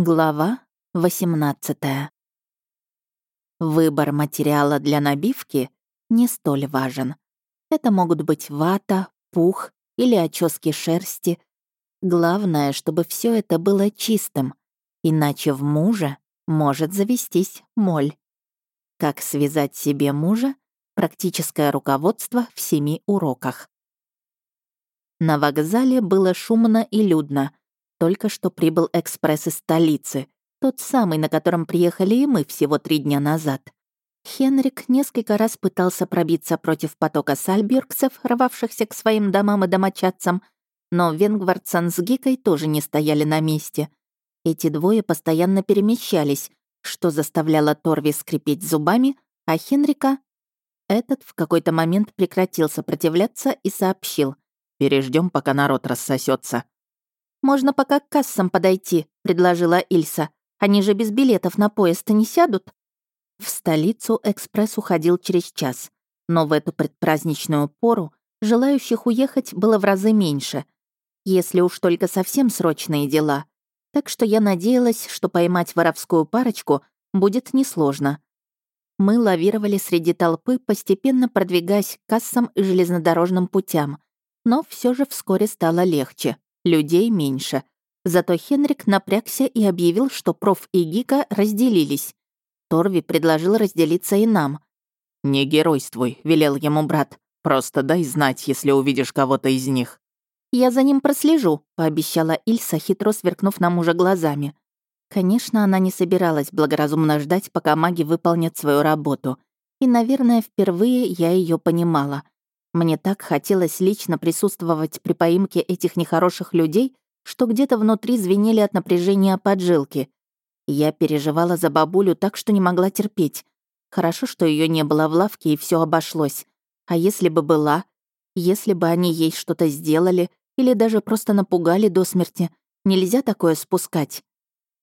Глава 18 Выбор материала для набивки не столь важен. Это могут быть вата, пух или очески шерсти. Главное, чтобы все это было чистым, иначе в мужа может завестись моль. Как связать себе мужа? Практическое руководство в семи уроках. На вокзале было шумно и людно — только что прибыл экспресс из столицы, тот самый, на котором приехали и мы всего три дня назад. Хенрик несколько раз пытался пробиться против потока сальбюргцев, рвавшихся к своим домам и домочадцам, но Венгвардсон с Гикой тоже не стояли на месте. Эти двое постоянно перемещались, что заставляло Торви скрипеть зубами, а Хенрика... Этот в какой-то момент прекратил сопротивляться и сообщил. «Переждем, пока народ рассосется. «Можно пока к кассам подойти», — предложила Ильса. «Они же без билетов на поезд не сядут». В столицу экспресс уходил через час, но в эту предпраздничную пору желающих уехать было в разы меньше, если уж только совсем срочные дела. Так что я надеялась, что поймать воровскую парочку будет несложно. Мы лавировали среди толпы, постепенно продвигаясь к кассам и железнодорожным путям, но все же вскоре стало легче людей меньше. Зато Хенрик напрягся и объявил, что проф и Гика разделились. Торви предложил разделиться и нам. «Не геройствуй», — велел ему брат. «Просто дай знать, если увидишь кого-то из них». «Я за ним прослежу», — пообещала Ильса, хитро сверкнув на мужа глазами. Конечно, она не собиралась благоразумно ждать, пока маги выполнят свою работу. И, наверное, впервые я ее понимала — мне так хотелось лично присутствовать при поимке этих нехороших людей, что где-то внутри звенели от напряжения поджилки. Я переживала за бабулю так, что не могла терпеть. Хорошо, что ее не было в лавке и все обошлось. А если бы была? Если бы они ей что-то сделали или даже просто напугали до смерти, нельзя такое спускать.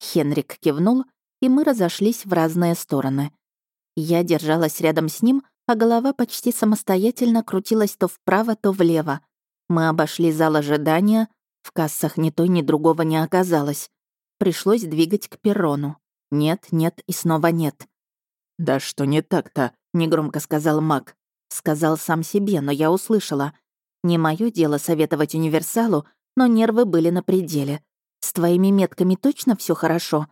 Хенрик кивнул, и мы разошлись в разные стороны. Я держалась рядом с ним, а голова почти самостоятельно крутилась то вправо, то влево. Мы обошли зал ожидания, в кассах ни той, ни другого не оказалось. Пришлось двигать к перрону. Нет, нет и снова нет. «Да что не так-то?» — негромко сказал Мак. Сказал сам себе, но я услышала. Не мое дело советовать универсалу, но нервы были на пределе. С твоими метками точно все хорошо?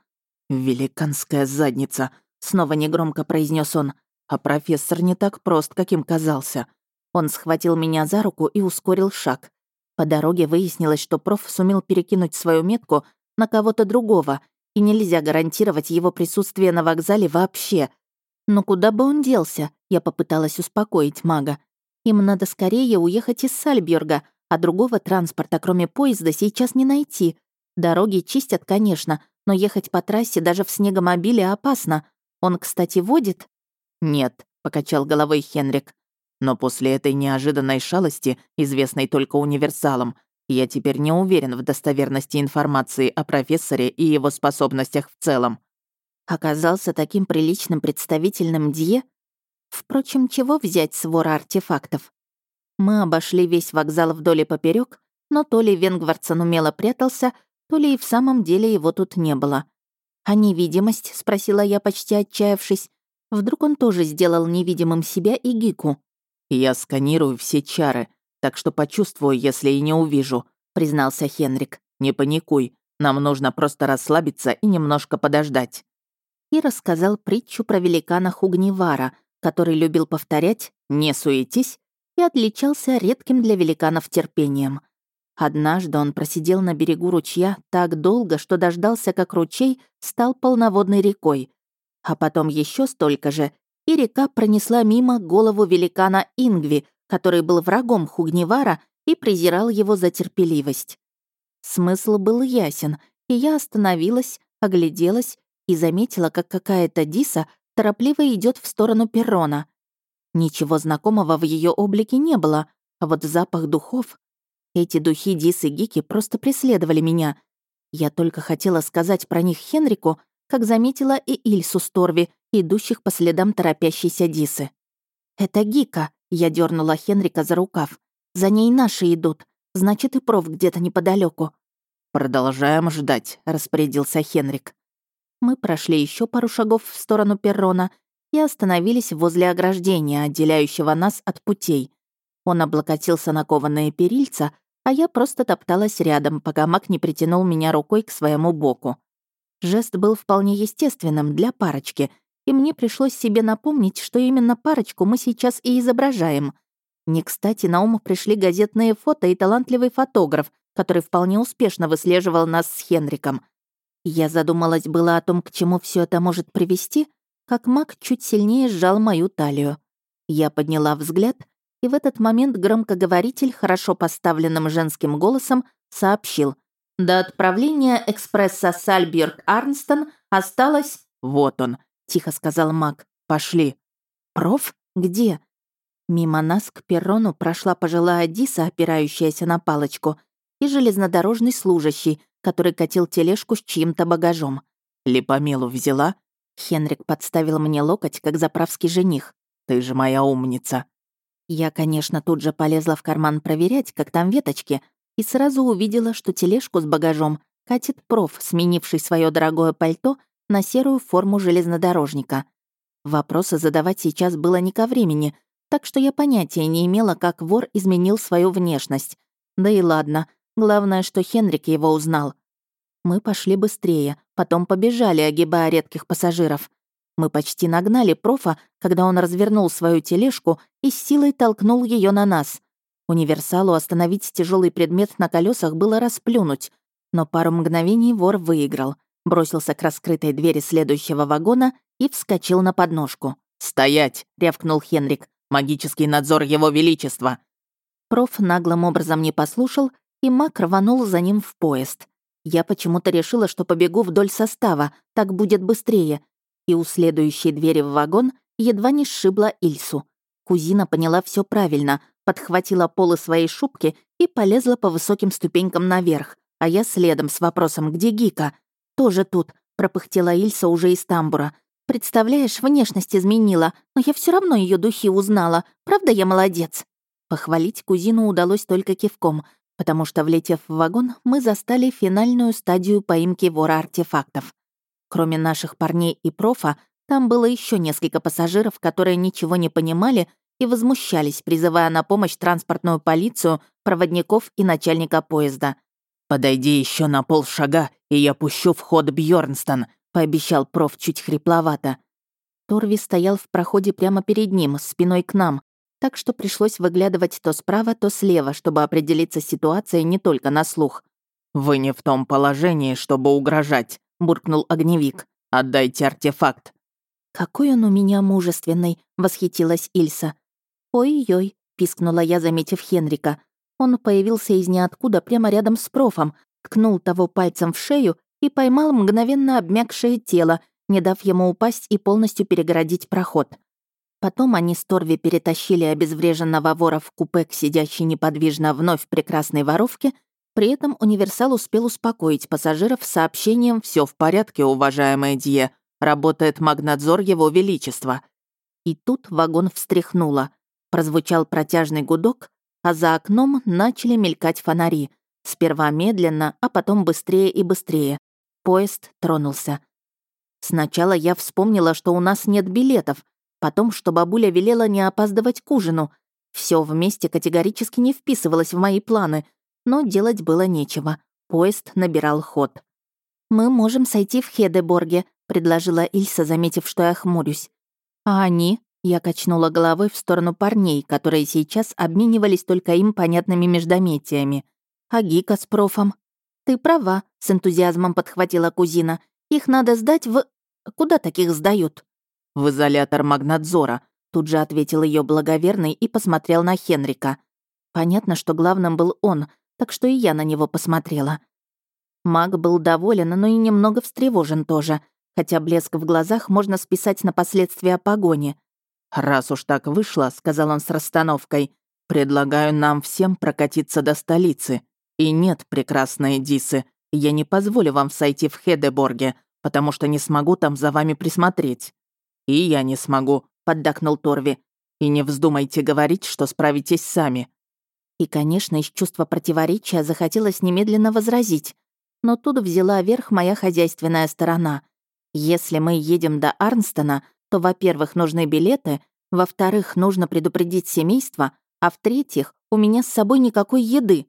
«Великанская задница!» — снова негромко произнес он. А профессор не так прост, каким казался. Он схватил меня за руку и ускорил шаг. По дороге выяснилось, что проф сумел перекинуть свою метку на кого-то другого, и нельзя гарантировать его присутствие на вокзале вообще. Но куда бы он делся, я попыталась успокоить мага. Им надо скорее уехать из Сальберга, а другого транспорта, кроме поезда, сейчас не найти. Дороги чистят, конечно, но ехать по трассе даже в снегомобиле опасно. Он, кстати, водит. «Нет», — покачал головой Хенрик. «Но после этой неожиданной шалости, известной только универсалам, я теперь не уверен в достоверности информации о профессоре и его способностях в целом». Оказался таким приличным представительным Дье? Впрочем, чего взять с вора артефактов? Мы обошли весь вокзал вдоль и поперек, но то ли Венгвардсон умело прятался, то ли и в самом деле его тут не было. «А невидимость?» — спросила я, почти отчаявшись. Вдруг он тоже сделал невидимым себя и Гику. «Я сканирую все чары, так что почувствую, если и не увижу», — признался Хенрик. «Не паникуй, нам нужно просто расслабиться и немножко подождать». И рассказал притчу про великана Хугнивара, который любил повторять «не суетись» и отличался редким для великанов терпением. Однажды он просидел на берегу ручья так долго, что дождался, как ручей стал полноводной рекой, а потом еще столько же, и река пронесла мимо голову великана Ингви, который был врагом Хугнивара и презирал его за терпеливость. Смысл был ясен, и я остановилась, огляделась и заметила, как какая-то Диса торопливо идет в сторону перрона. Ничего знакомого в ее облике не было, а вот запах духов... Эти духи Дисы Гики просто преследовали меня. Я только хотела сказать про них Хенрику, как заметила и Ильсу Сторви, идущих по следам торопящейся Дисы. «Это Гика», — я дернула Хенрика за рукав. «За ней наши идут, значит, и проф где-то неподалеку. «Продолжаем ждать», — распорядился Хенрик. Мы прошли еще пару шагов в сторону перрона и остановились возле ограждения, отделяющего нас от путей. Он облокотился на кованые перильца, а я просто топталась рядом, пока Мак не притянул меня рукой к своему боку. Жест был вполне естественным для парочки, и мне пришлось себе напомнить, что именно парочку мы сейчас и изображаем. Не кстати, на ум пришли газетные фото и талантливый фотограф, который вполне успешно выслеживал нас с Хенриком. Я задумалась было о том, к чему все это может привести, как Мак чуть сильнее сжал мою талию. Я подняла взгляд — и в этот момент громкоговоритель хорошо поставленным женским голосом сообщил. До отправления экспресса Сальберг-Арнстон осталось... «Вот он», — тихо сказал Мак. «Пошли». «Проф? Где?» Мимо нас к перрону прошла пожилая Диса, опирающаяся на палочку, и железнодорожный служащий, который катил тележку с чьим-то багажом. «Липомелу взяла?» Хенрик подставил мне локоть, как заправский жених. «Ты же моя умница». Я, конечно, тут же полезла в карман проверять, как там веточки, и сразу увидела, что тележку с багажом катит проф, сменивший свое дорогое пальто на серую форму железнодорожника. Вопросы задавать сейчас было не ко времени, так что я понятия не имела, как вор изменил свою внешность. Да и ладно, главное, что Хенрик его узнал. Мы пошли быстрее, потом побежали, огибая редких пассажиров. Мы почти нагнали профа, когда он развернул свою тележку и с силой толкнул ее на нас. Универсалу остановить тяжелый предмет на колесах было расплюнуть, но пару мгновений вор выиграл, бросился к раскрытой двери следующего вагона и вскочил на подножку. «Стоять!» — рявкнул Хенрик. «Магический надзор Его Величества!» Проф наглым образом не послушал, и маг рванул за ним в поезд. Я почему-то решила, что побегу вдоль состава, так будет быстрее, и у следующей двери в вагон едва не сшибла Ильсу. Кузина поняла все правильно, подхватила полы своей шубки и полезла по высоким ступенькам наверх, а я следом с вопросом «Где Гика?» «Тоже тут», — пропыхтела Ильса уже из тамбура. «Представляешь, внешность изменила, но я все равно ее духи узнала. Правда, я молодец?» Похвалить кузину удалось только кивком, потому что, влетев в вагон, мы застали финальную стадию поимки вора артефактов. Кроме наших парней и профа, там было еще несколько пассажиров, которые ничего не понимали и возмущались, призывая на помощь транспортную полицию, проводников и начальника поезда. «Подойди еще на полшага, и я пущу в ход Бьорнстон», — пообещал проф чуть хрипловато. Торви стоял в проходе прямо перед ним, спиной к нам, так что пришлось выглядывать то справа, то слева, чтобы определиться с ситуацией не только на слух. «Вы не в том положении, чтобы угрожать», буркнул огневик. «Отдайте артефакт». «Какой он у меня мужественный!» — восхитилась Ильса. «Ой-ой!» — пискнула я, заметив Хенрика. Он появился из ниоткуда прямо рядом с профом, ткнул того пальцем в шею и поймал мгновенно обмякшее тело, не дав ему упасть и полностью перегородить проход. Потом они с Торви перетащили обезвреженного вора в купе к сидящей неподвижно вновь прекрасной воровке при этом универсал успел успокоить пассажиров сообщением «Все в порядке, уважаемая Дье. Работает магнадзор Его Величества». И тут вагон встряхнуло. Прозвучал протяжный гудок, а за окном начали мелькать фонари. Сперва медленно, а потом быстрее и быстрее. Поезд тронулся. Сначала я вспомнила, что у нас нет билетов, потом, что бабуля велела не опаздывать к ужину. Все вместе категорически не вписывалось в мои планы — но делать было нечего. Поезд набирал ход. «Мы можем сойти в Хедеборге», — предложила Ильса, заметив, что я хмурюсь. «А они?» — я качнула головой в сторону парней, которые сейчас обменивались только им понятными междометиями. «А Гика с профом?» «Ты права», — с энтузиазмом подхватила кузина. «Их надо сдать в... Куда таких сдают?» «В изолятор магнадзора», — тут же ответил ее благоверный и посмотрел на Хенрика. Понятно, что главным был он, так что и я на него посмотрела. Маг был доволен, но и немного встревожен тоже, хотя блеск в глазах можно списать на последствия погони. «Раз уж так вышло», — сказал он с расстановкой, «предлагаю нам всем прокатиться до столицы. И нет, прекрасные Дисы, я не позволю вам сойти в Хедеборге, потому что не смогу там за вами присмотреть». «И я не смогу», — поддакнул Торви. «И не вздумайте говорить, что справитесь сами. И, конечно, из чувства противоречия захотелось немедленно возразить. но тут взяла верх моя хозяйственная сторона. Если мы едем до Арнстона, то, во-первых, нужны билеты, во-вторых, нужно предупредить семейство, а в-третьих, у меня с собой никакой еды».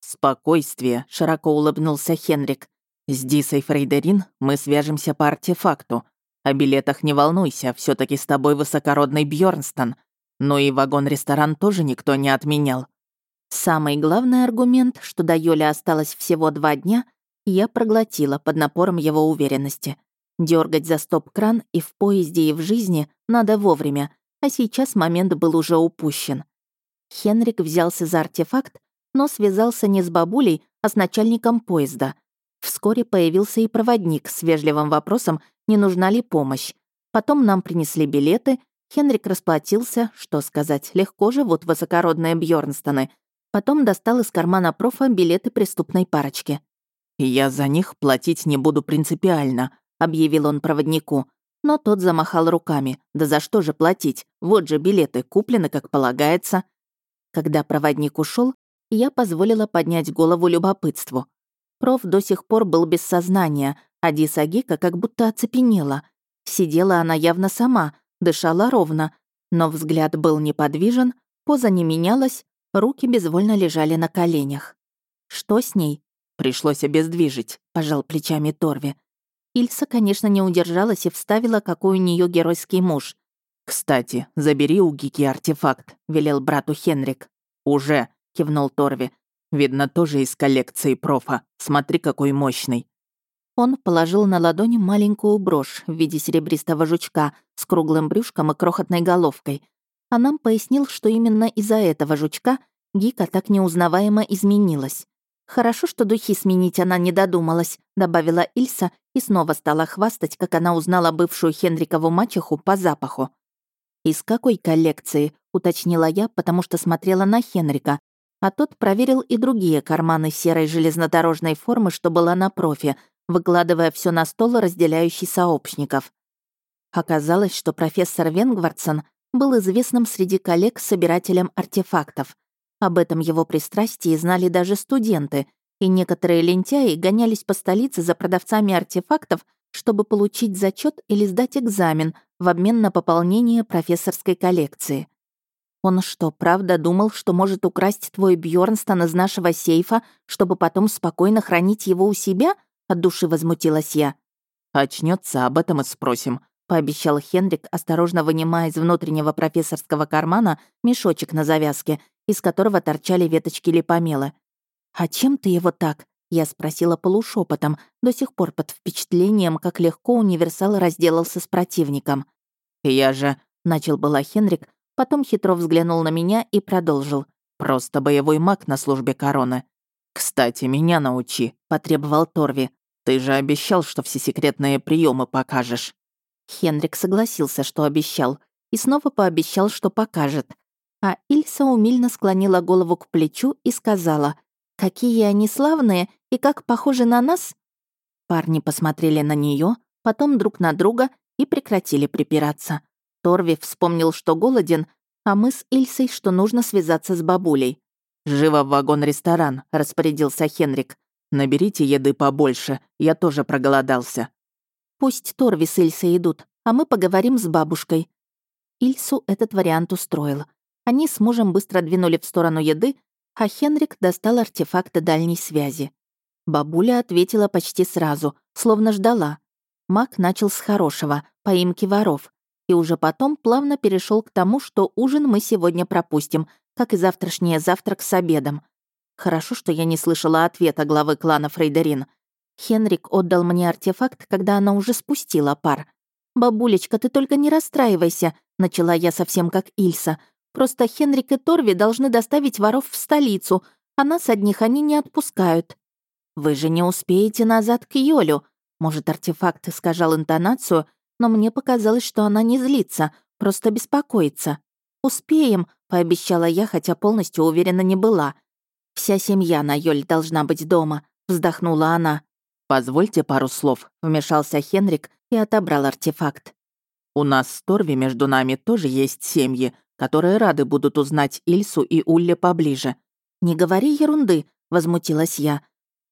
«Спокойствие», — широко улыбнулся Хенрик. «С Дисой Фрейдерин мы свяжемся по артефакту. О билетах не волнуйся, все таки с тобой высокородный Бьорнстон. Но и вагон-ресторан тоже никто не отменял». Самый главный аргумент, что до Йоли осталось всего два дня, я проглотила под напором его уверенности. Дергать за стоп-кран и в поезде, и в жизни надо вовремя, а сейчас момент был уже упущен. Хенрик взялся за артефакт, но связался не с бабулей, а с начальником поезда. Вскоре появился и проводник с вежливым вопросом, не нужна ли помощь. Потом нам принесли билеты, Хенрик расплатился, что сказать, легко живут высокородные Бьорнстоны. Потом достал из кармана профа билеты преступной парочки. «Я за них платить не буду принципиально», — объявил он проводнику. Но тот замахал руками. «Да за что же платить? Вот же билеты куплены, как полагается». Когда проводник ушел, я позволила поднять голову любопытству. Проф до сих пор был без сознания, а Диса Гика как будто оцепенела. Сидела она явно сама, дышала ровно, но взгляд был неподвижен, поза не менялась, руки безвольно лежали на коленях. «Что с ней?» «Пришлось обездвижить», — пожал плечами Торви. Ильса, конечно, не удержалась и вставила, какой у нее геройский муж. «Кстати, забери у Гики артефакт», — велел брату Хенрик. «Уже», — кивнул Торви. «Видно, тоже из коллекции профа. Смотри, какой мощный». Он положил на ладони маленькую брошь в виде серебристого жучка с круглым брюшком и крохотной головкой. А нам пояснил, что именно из-за этого жучка Гика так неузнаваемо изменилась. «Хорошо, что духи сменить она не додумалась», — добавила Ильса и снова стала хвастать, как она узнала бывшую Хенрикову мачеху по запаху. «Из какой коллекции?» — уточнила я, потому что смотрела на Хенрика, а тот проверил и другие карманы серой железнодорожной формы, что была на профи, выкладывая все на стол, разделяющий сообщников. Оказалось, что профессор Венгвардсон был известным среди коллег собирателем артефактов. Об этом его пристрастии знали даже студенты, и некоторые лентяи гонялись по столице за продавцами артефактов, чтобы получить зачет или сдать экзамен в обмен на пополнение профессорской коллекции. Он что, правда думал, что может украсть твой Бьорнстон из нашего сейфа, чтобы потом спокойно хранить его у себя? От души возмутилась я. Очнется, об этом и спросим, пообещал Хенрик, осторожно вынимая из внутреннего профессорского кармана мешочек на завязке, из которого торчали веточки липомела. «А чем ты его так?» Я спросила полушепотом, до сих пор под впечатлением, как легко универсал разделался с противником. «Я же...» — начал была Хенрик, потом хитро взглянул на меня и продолжил. «Просто боевой маг на службе короны. Кстати, меня научи», — потребовал Торви. «Ты же обещал, что все секретные приемы покажешь». Хенрик согласился, что обещал, и снова пообещал, что покажет. А Ильса умильно склонила голову к плечу и сказала — Какие они славные и как похожи на нас!» Парни посмотрели на нее, потом друг на друга и прекратили припираться. Торви вспомнил, что голоден, а мы с Ильсой, что нужно связаться с бабулей. «Живо в вагон-ресторан», — распорядился Хенрик. «Наберите еды побольше, я тоже проголодался». «Пусть Торви с Ильсой идут, а мы поговорим с бабушкой». Ильсу этот вариант устроил. Они с мужем быстро двинули в сторону еды, а Хенрик достал артефакты дальней связи. Бабуля ответила почти сразу, словно ждала. Маг начал с хорошего, поимки воров, и уже потом плавно перешел к тому, что ужин мы сегодня пропустим, как и завтрашний завтрак с обедом. Хорошо, что я не слышала ответа главы клана Фрейдерин. Хенрик отдал мне артефакт, когда она уже спустила пар. «Бабулечка, ты только не расстраивайся», — начала я совсем как Ильса, Просто Хенрик и Торви должны доставить воров в столицу, а нас одних они не отпускают. Вы же не успеете назад к Йолю. Может, артефакт искажал интонацию, но мне показалось, что она не злится, просто беспокоится. «Успеем», — пообещала я, хотя полностью уверена не была. «Вся семья на Йоль должна быть дома», — вздохнула она. «Позвольте пару слов», — вмешался Хенрик и отобрал артефакт. «У нас с Торви между нами тоже есть семьи, которые рады будут узнать Ильсу и Улле поближе. «Не говори ерунды», — возмутилась я.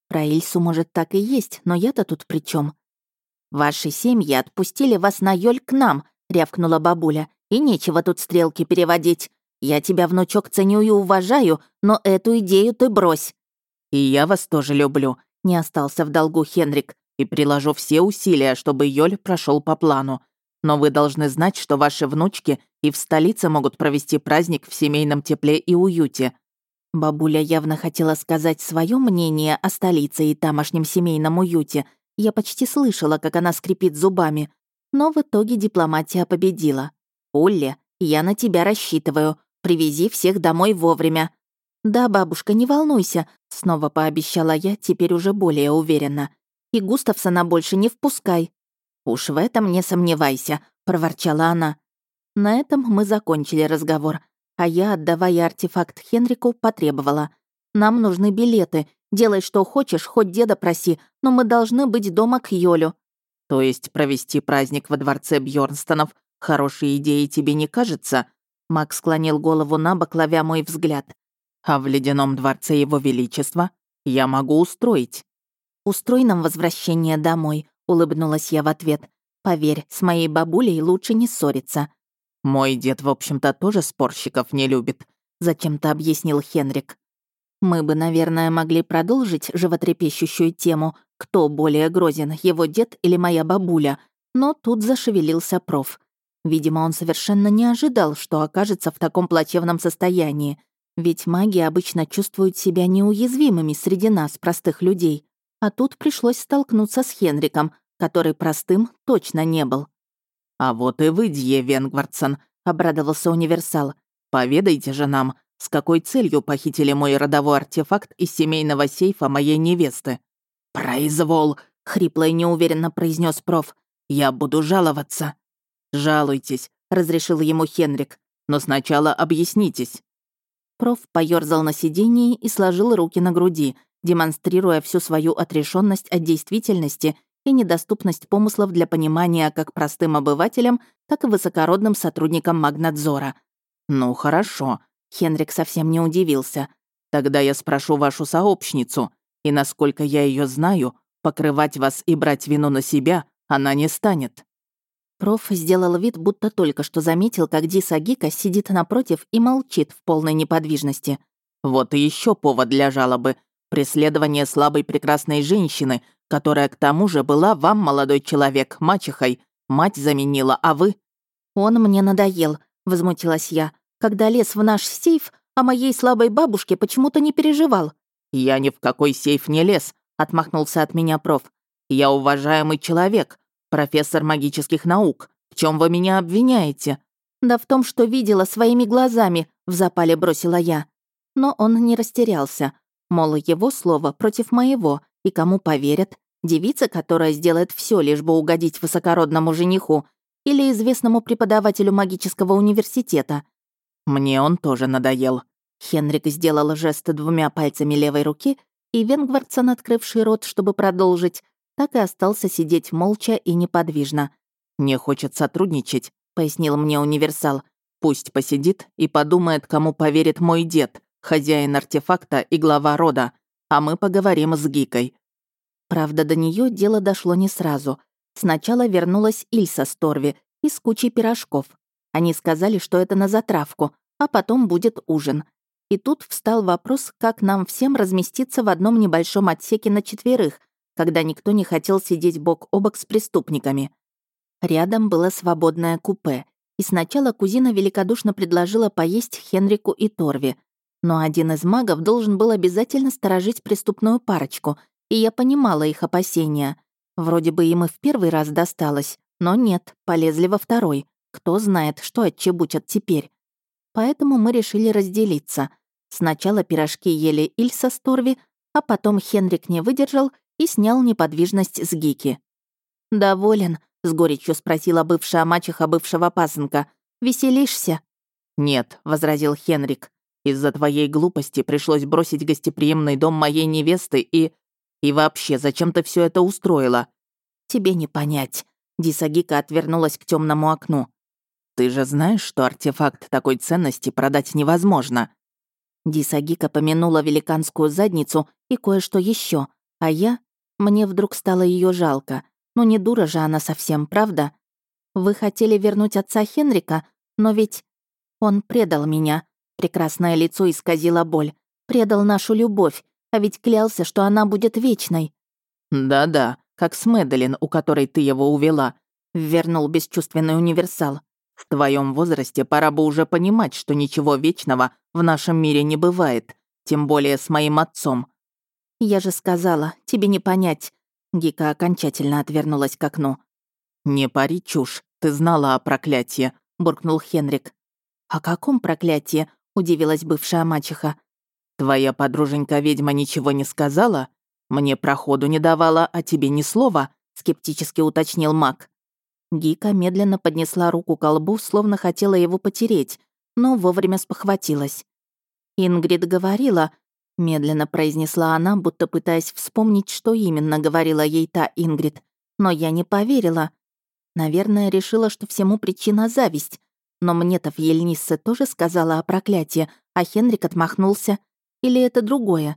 Про Ильсу, может, так и есть, но я-то тут при чем? «Ваши семьи отпустили вас на Йоль к нам», — рявкнула бабуля. «И нечего тут стрелки переводить. Я тебя, внучок, ценю и уважаю, но эту идею ты брось». «И я вас тоже люблю», — не остался в долгу Хенрик, «и приложу все усилия, чтобы Йоль прошел по плану. Но вы должны знать, что ваши внучки и в столице могут провести праздник в семейном тепле и уюте. Бабуля явно хотела сказать свое мнение о столице и тамошнем семейном уюте. Я почти слышала, как она скрипит зубами. Но в итоге дипломатия победила. «Олли, я на тебя рассчитываю. Привези всех домой вовремя». «Да, бабушка, не волнуйся», — снова пообещала я, теперь уже более уверенно. «И Густавсона больше не впускай». «Уж в этом не сомневайся», — проворчала она. На этом мы закончили разговор, а я, отдавая артефакт Хенрику, потребовала. «Нам нужны билеты. Делай, что хочешь, хоть деда проси, но мы должны быть дома к Йолю». «То есть провести праздник во дворце Бьорнстонов хорошей идеей тебе не кажется?» Макс склонил голову на бок, ловя мой взгляд. «А в ледяном дворце Его Величества я могу устроить». «Устрой нам возвращение домой», — улыбнулась я в ответ. «Поверь, с моей бабулей лучше не ссориться». «Мой дед, в общем-то, тоже спорщиков не любит», — зачем-то объяснил Хенрик. Мы бы, наверное, могли продолжить животрепещущую тему «Кто более грозен, его дед или моя бабуля?» Но тут зашевелился проф. Видимо, он совершенно не ожидал, что окажется в таком плачевном состоянии. Ведь маги обычно чувствуют себя неуязвимыми среди нас, простых людей. А тут пришлось столкнуться с Хенриком, который простым точно не был. «А вот и вы, Дье Венгвардсон», — обрадовался универсал. «Поведайте же нам, с какой целью похитили мой родовой артефакт из семейного сейфа моей невесты?» «Произвол», — хрипло и неуверенно произнес проф. «Я буду жаловаться». «Жалуйтесь», — разрешил ему Хенрик. «Но сначала объяснитесь». Проф поёрзал на сидении и сложил руки на груди, демонстрируя всю свою отрешенность от действительности и недоступность помыслов для понимания как простым обывателям, так и высокородным сотрудникам Магнадзора. «Ну, хорошо», — Хенрик совсем не удивился. «Тогда я спрошу вашу сообщницу, и насколько я ее знаю, покрывать вас и брать вину на себя она не станет». Проф сделал вид, будто только что заметил, как Диса Гика сидит напротив и молчит в полной неподвижности. «Вот и еще повод для жалобы. Преследование слабой прекрасной женщины, которая к тому же была вам, молодой человек, мачехой. Мать заменила, а вы...» «Он мне надоел», — возмутилась я. «Когда лез в наш сейф, о моей слабой бабушке почему-то не переживал». «Я ни в какой сейф не лез», — отмахнулся от меня проф. «Я уважаемый человек, профессор магических наук. В чем вы меня обвиняете?» «Да в том, что видела своими глазами», — в запале бросила я. Но он не растерялся. Мол, его слово против моего, и кому поверят? Девица, которая сделает все, лишь бы угодить высокородному жениху, или известному преподавателю магического университета? Мне он тоже надоел. Хенрик сделал жест двумя пальцами левой руки, и Венгвардсон, открывший рот, чтобы продолжить, так и остался сидеть молча и неподвижно. «Не хочет сотрудничать», — пояснил мне универсал. «Пусть посидит и подумает, кому поверит мой дед, хозяин артефакта и глава рода а мы поговорим с Гикой». Правда, до нее дело дошло не сразу. Сначала вернулась Ильса с Торви и с пирожков. Они сказали, что это на затравку, а потом будет ужин. И тут встал вопрос, как нам всем разместиться в одном небольшом отсеке на четверых, когда никто не хотел сидеть бок о бок с преступниками. Рядом было свободное купе, и сначала кузина великодушно предложила поесть Хенрику и Торви, но один из магов должен был обязательно сторожить преступную парочку, и я понимала их опасения. Вроде бы им и в первый раз досталось, но нет, полезли во второй. Кто знает, что отчебучат теперь. Поэтому мы решили разделиться. Сначала пирожки ели Ильса с Торви, а потом Хенрик не выдержал и снял неподвижность с Гики. «Доволен?» — с горечью спросила бывшая мачеха бывшего пасынка. «Веселишься?» «Нет», — возразил Хенрик. Из-за твоей глупости пришлось бросить гостеприимный дом моей невесты и... И вообще, зачем ты все это устроила?» «Тебе не понять». Дисагика отвернулась к темному окну. «Ты же знаешь, что артефакт такой ценности продать невозможно?» Дисагика помянула великанскую задницу и кое-что еще, А я... Мне вдруг стало ее жалко. Ну не дура же она совсем, правда? Вы хотели вернуть отца Хенрика, но ведь... Он предал меня. Прекрасное лицо исказило боль. Предал нашу любовь, а ведь клялся, что она будет вечной. «Да-да, как с Мэдалин, у которой ты его увела», — вернул бесчувственный универсал. «В твоем возрасте пора бы уже понимать, что ничего вечного в нашем мире не бывает, тем более с моим отцом. «Я же сказала, тебе не понять». Гика окончательно отвернулась к окну. «Не пари чушь, ты знала о проклятии», — буркнул Хенрик. «О каком проклятии?» — удивилась бывшая мачеха. «Твоя подруженька-ведьма ничего не сказала? Мне проходу не давала, а тебе ни слова?» — скептически уточнил маг. Гика медленно поднесла руку к колбу, словно хотела его потереть, но вовремя спохватилась. Ингрид говорила, Медленно произнесла она, будто пытаясь вспомнить, что именно говорила ей та Ингрид. Но я не поверила. Наверное, решила, что всему причина зависть. Но мне-то в Ельниссе тоже сказала о проклятии, а Хенрик отмахнулся. Или это другое?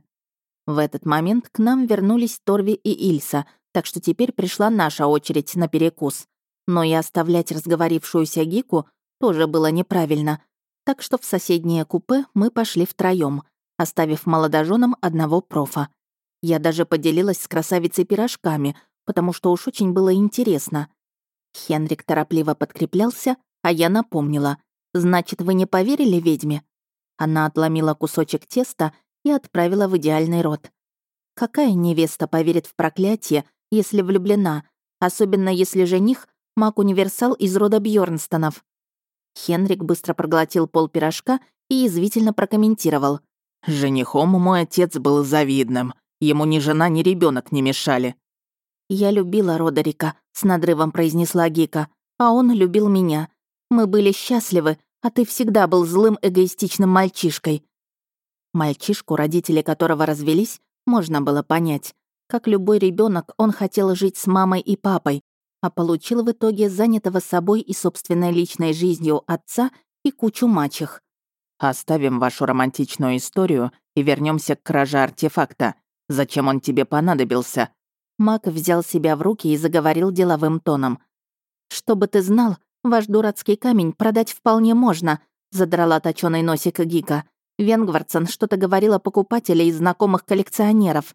В этот момент к нам вернулись Торви и Ильса, так что теперь пришла наша очередь на перекус. Но и оставлять разговорившуюся Гику тоже было неправильно. Так что в соседнее купе мы пошли втроём — оставив молодоженам одного профа. Я даже поделилась с красавицей пирожками, потому что уж очень было интересно. Хенрик торопливо подкреплялся, а я напомнила. «Значит, вы не поверили ведьме?» Она отломила кусочек теста и отправила в идеальный рот. Какая невеста поверит в проклятие, если влюблена, особенно если жених — маг-универсал из рода Бьорнстонов? Хенрик быстро проглотил пол пирожка и язвительно прокомментировал. Женихом мой отец был завидным. Ему ни жена, ни ребенок не мешали. «Я любила Родерика», — с надрывом произнесла Гика. «А он любил меня. Мы были счастливы, а ты всегда был злым эгоистичным мальчишкой». Мальчишку, родители которого развелись, можно было понять. Как любой ребенок, он хотел жить с мамой и папой, а получил в итоге занятого собой и собственной личной жизнью отца и кучу мачех. Оставим вашу романтичную историю и вернемся к краже артефакта. Зачем он тебе понадобился?» Мак взял себя в руки и заговорил деловым тоном. «Чтобы ты знал, ваш дурацкий камень продать вполне можно», задрала точёный носик Гика. Венгвардсон что-то говорил о покупателе из знакомых коллекционеров.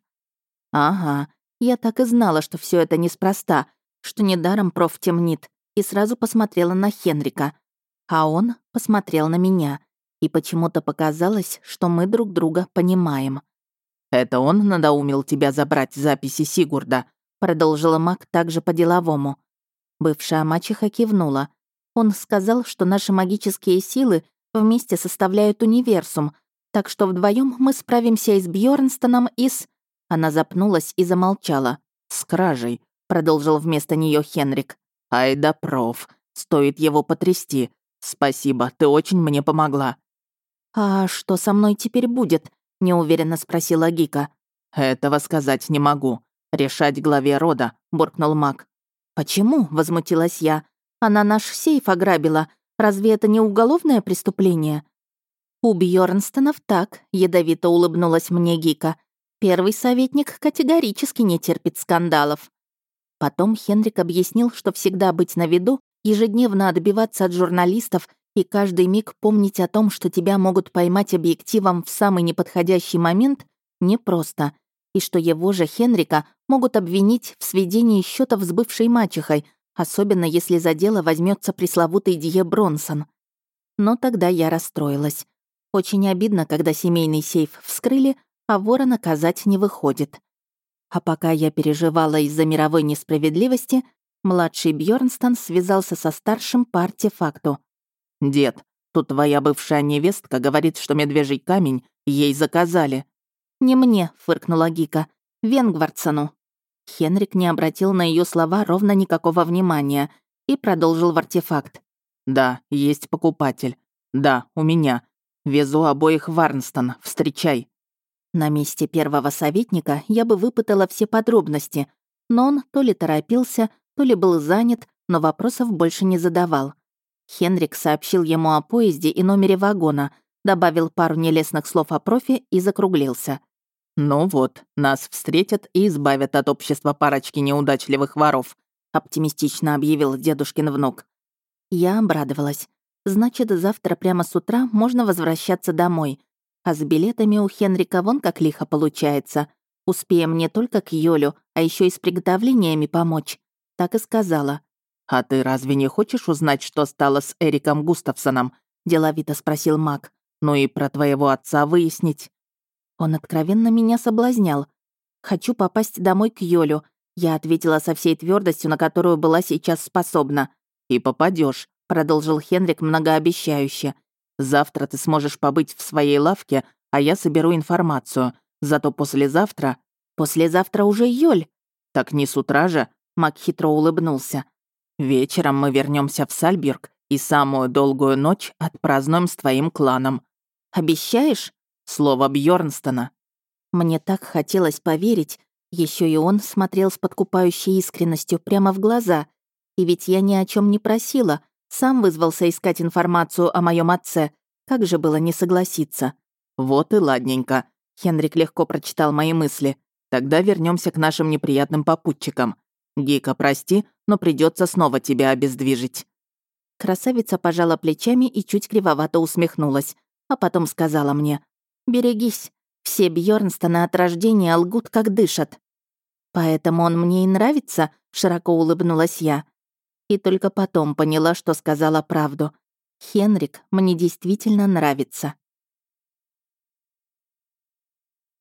«Ага, я так и знала, что все это неспроста, что недаром проф темнит, и сразу посмотрела на Хенрика. А он посмотрел на меня и почему-то показалось, что мы друг друга понимаем. «Это он надоумил тебя забрать записи Сигурда?» продолжила Мак также по-деловому. Бывшая мачеха кивнула. Он сказал, что наши магические силы вместе составляют универсум, так что вдвоем мы справимся и с Бьорнстоном, и с... Она запнулась и замолчала. «С кражей», — продолжил вместо нее Хенрик. «Ай да проф, стоит его потрясти. Спасибо, ты очень мне помогла». «А что со мной теперь будет?» — неуверенно спросила Гика. «Этого сказать не могу. Решать главе рода», — буркнул маг. «Почему?» — возмутилась я. «Она наш сейф ограбила. Разве это не уголовное преступление?» «У Бьёрнстонов так», — ядовито улыбнулась мне Гика. «Первый советник категорически не терпит скандалов». Потом Хенрик объяснил, что всегда быть на виду, ежедневно отбиваться от журналистов и каждый миг помнить о том, что тебя могут поймать объективом в самый неподходящий момент, непросто, и что его же Хенрика могут обвинить в сведении счетов с бывшей мачехой, особенно если за дело возьмется пресловутый Дие Бронсон. Но тогда я расстроилась. Очень обидно, когда семейный сейф вскрыли, а вора наказать не выходит. А пока я переживала из-за мировой несправедливости, младший Бьорнстон связался со старшим по артефакту. «Дед, тут твоя бывшая невестка говорит, что медвежий камень ей заказали». «Не мне», — фыркнула Гика. «Венгвардсону». Хенрик не обратил на ее слова ровно никакого внимания и продолжил в артефакт. «Да, есть покупатель. Да, у меня. Везу обоих в Арнстон. Встречай». На месте первого советника я бы выпытала все подробности, но он то ли торопился, то ли был занят, но вопросов больше не задавал. Хенрик сообщил ему о поезде и номере вагона, добавил пару нелестных слов о профи и закруглился. «Ну вот, нас встретят и избавят от общества парочки неудачливых воров», оптимистично объявил дедушкин внук. Я обрадовалась. Значит, завтра прямо с утра можно возвращаться домой. А с билетами у Хенрика вон как лихо получается. Успеем не только к Йолю, а еще и с приготовлениями помочь. Так и сказала. «А ты разве не хочешь узнать, что стало с Эриком Густавсоном?» — деловито спросил Мак. «Ну и про твоего отца выяснить». Он откровенно меня соблазнял. «Хочу попасть домой к Йолю», — я ответила со всей твердостью, на которую была сейчас способна. «И попадешь, продолжил Хенрик многообещающе. «Завтра ты сможешь побыть в своей лавке, а я соберу информацию. Зато послезавтра...» «Послезавтра уже Йоль». «Так не с утра же?» — Мак хитро улыбнулся. «Вечером мы вернемся в Сальберг и самую долгую ночь отпразднуем с твоим кланом». «Обещаешь?» Слово Бьорнстона. Мне так хотелось поверить. Еще и он смотрел с подкупающей искренностью прямо в глаза. И ведь я ни о чем не просила. Сам вызвался искать информацию о моем отце. Как же было не согласиться? Вот и ладненько. Хенрик легко прочитал мои мысли. Тогда вернемся к нашим неприятным попутчикам. Гика, прости, но придется снова тебя обездвижить. Красавица пожала плечами и чуть кривовато усмехнулась, а потом сказала мне, Берегись. Все Бьорнстона от рождения лгут, как дышат. Поэтому он мне и нравится, широко улыбнулась я. И только потом поняла, что сказала правду. Хенрик мне действительно нравится.